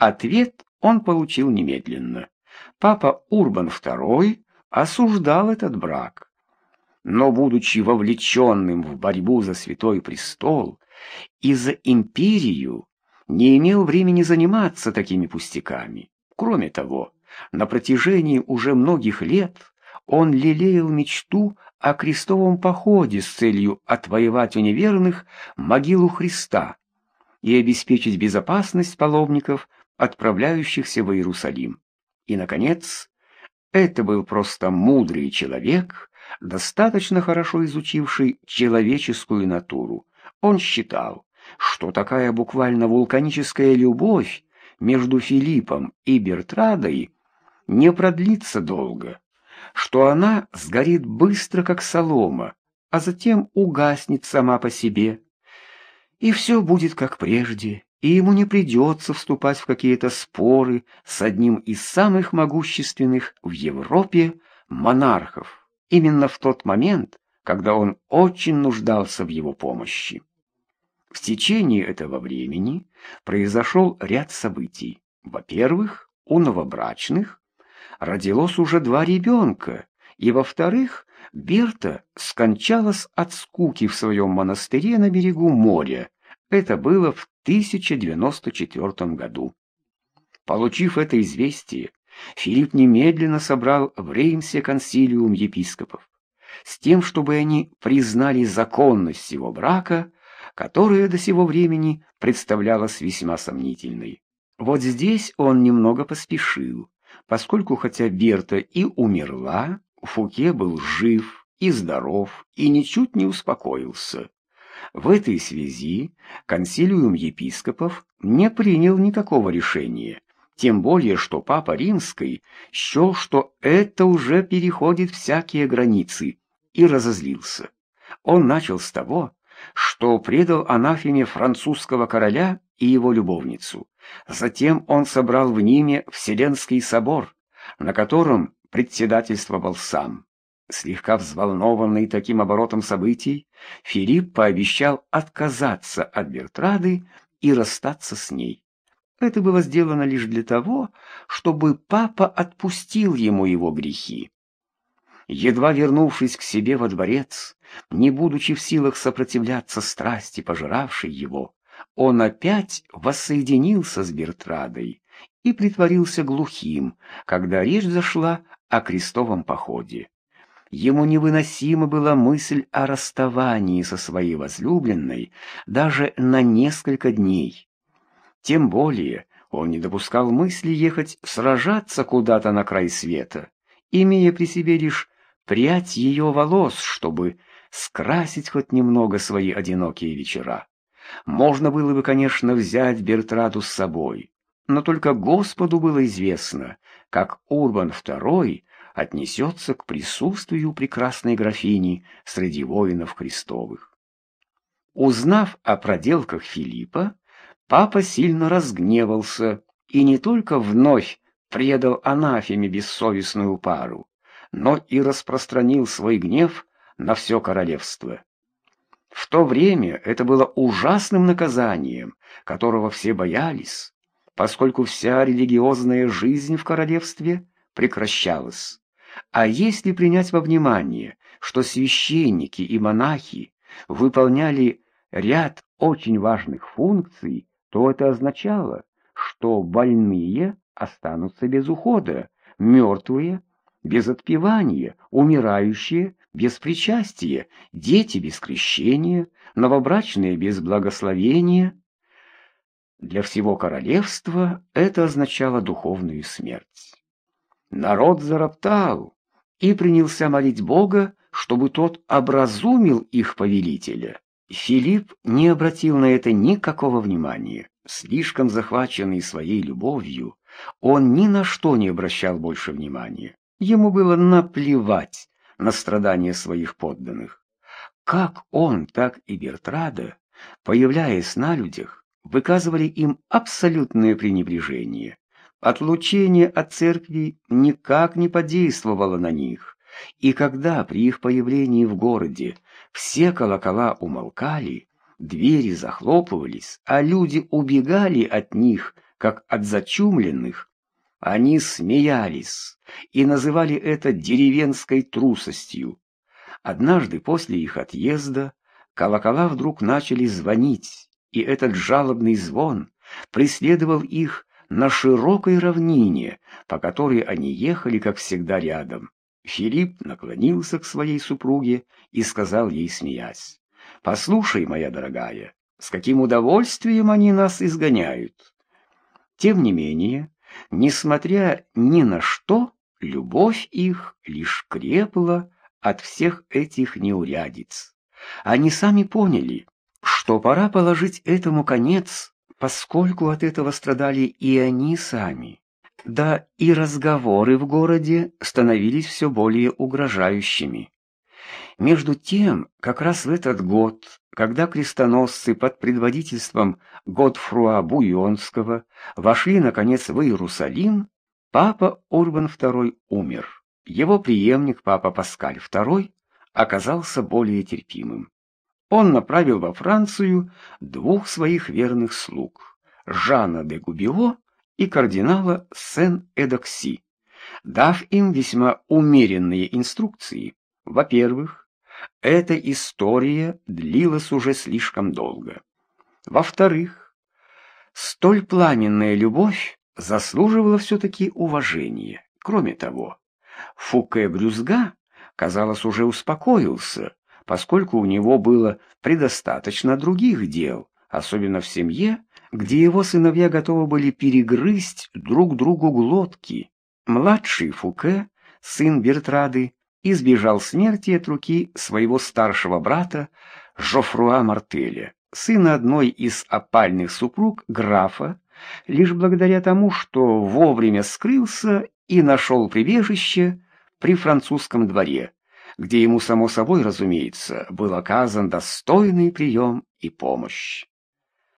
Ответ он получил немедленно. Папа Урбан II осуждал этот брак. Но, будучи вовлеченным в борьбу за Святой Престол и за империю, не имел времени заниматься такими пустяками. Кроме того, на протяжении уже многих лет он лелеял мечту о крестовом походе с целью отвоевать у неверных могилу Христа и обеспечить безопасность паломников, отправляющихся в Иерусалим. И, наконец, это был просто мудрый человек, достаточно хорошо изучивший человеческую натуру. Он считал, что такая буквально вулканическая любовь между Филиппом и Бертрадой не продлится долго, что она сгорит быстро, как солома, а затем угаснет сама по себе. И все будет как прежде, и ему не придется вступать в какие-то споры с одним из самых могущественных в Европе монархов, именно в тот момент, когда он очень нуждался в его помощи. В течение этого времени произошел ряд событий. Во-первых, у новобрачных родилось уже два ребенка, и, во-вторых, Берта скончалась от скуки в своем монастыре на берегу моря. Это было в 1094 году. Получив это известие, Филипп немедленно собрал в Реймсе консилиум епископов с тем, чтобы они признали законность его брака которая до сего времени представлялась весьма сомнительной. Вот здесь он немного поспешил, поскольку хотя Берта и умерла, Фуке был жив и здоров и ничуть не успокоился. В этой связи консилиум епископов не принял никакого решения, тем более что Папа Римский счел, что это уже переходит всякие границы, и разозлился. Он начал с того, что предал анафеме французского короля и его любовницу. Затем он собрал в Ниме Вселенский собор, на котором председательствовал сам. Слегка взволнованный таким оборотом событий, Филипп пообещал отказаться от Бертрады и расстаться с ней. Это было сделано лишь для того, чтобы папа отпустил ему его грехи. Едва вернувшись к себе во дворец, не будучи в силах сопротивляться страсти, пожиравшей его, он опять воссоединился с Бертрадой и притворился глухим, когда речь зашла о крестовом походе. Ему невыносима была мысль о расставании со своей возлюбленной даже на несколько дней. Тем более он не допускал мысли ехать сражаться куда-то на край света, имея при себе лишь прядь ее волос, чтобы скрасить хоть немного свои одинокие вечера. Можно было бы, конечно, взять Бертраду с собой, но только Господу было известно, как Урбан II отнесется к присутствию прекрасной графини среди воинов Христовых. Узнав о проделках Филиппа, папа сильно разгневался и не только вновь предал анафеме бессовестную пару, но и распространил свой гнев на все королевство. В то время это было ужасным наказанием, которого все боялись, поскольку вся религиозная жизнь в королевстве прекращалась. А если принять во внимание, что священники и монахи выполняли ряд очень важных функций, то это означало, что больные останутся без ухода, мертвые без отпевания, умирающие без причастия, дети без крещения, новобрачные без благословения. Для всего королевства это означало духовную смерть. Народ зароптал и принялся молить Бога, чтобы тот образумил их повелителя. Филипп не обратил на это никакого внимания. Слишком захваченный своей любовью, он ни на что не обращал больше внимания. Ему было наплевать на страдания своих подданных. Как он, так и Бертрада, появляясь на людях, выказывали им абсолютное пренебрежение. Отлучение от церкви никак не подействовало на них, и когда при их появлении в городе все колокола умолкали, двери захлопывались, а люди убегали от них как от зачумленных, они смеялись и называли это деревенской трусостью. Однажды после их отъезда колокола вдруг начали звонить, и этот жалобный звон преследовал их на широкой равнине, по которой они ехали, как всегда, рядом. Филипп наклонился к своей супруге и сказал ей, смеясь, «Послушай, моя дорогая, с каким удовольствием они нас изгоняют». Тем не менее, несмотря ни на что, любовь их лишь крепла от всех этих неурядиц. Они сами поняли, что пора положить этому конец, поскольку от этого страдали и они сами. Да и разговоры в городе становились все более угрожающими. Между тем, как раз в этот год, когда крестоносцы под предводительством Готфруа Буйонского вошли, наконец, в Иерусалим, папа Урбан II умер. Его преемник, папа Паскаль II, оказался более терпимым он направил во Францию двух своих верных слуг, Жана де Губило и кардинала Сен-Эдокси, дав им весьма умеренные инструкции. Во-первых, эта история длилась уже слишком долго. Во-вторых, столь пламенная любовь заслуживала все-таки уважения. Кроме того, Фуке Брюзга, казалось, уже успокоился, поскольку у него было предостаточно других дел, особенно в семье, где его сыновья готовы были перегрызть друг другу глотки. Младший Фуке, сын Бертрады, избежал смерти от руки своего старшего брата Жофруа Мартеля, сына одной из опальных супруг графа, лишь благодаря тому, что вовремя скрылся и нашел прибежище при французском дворе где ему, само собой разумеется, был оказан достойный прием и помощь.